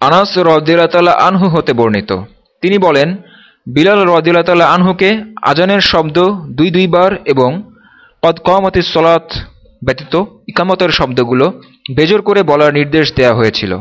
আনাস রদিল্লা আনহু হতে বর্ণিত। তিনি বলেন, বিলাল রদিল্লা আনহুকে আজানের শব্দ দুই দুইবার এবং কদ কমতি সলাত ব্যতীত ইকামতের শব্দগুলো বেজোর করে বলার নির্দেশ দেয়া হয়েছিল।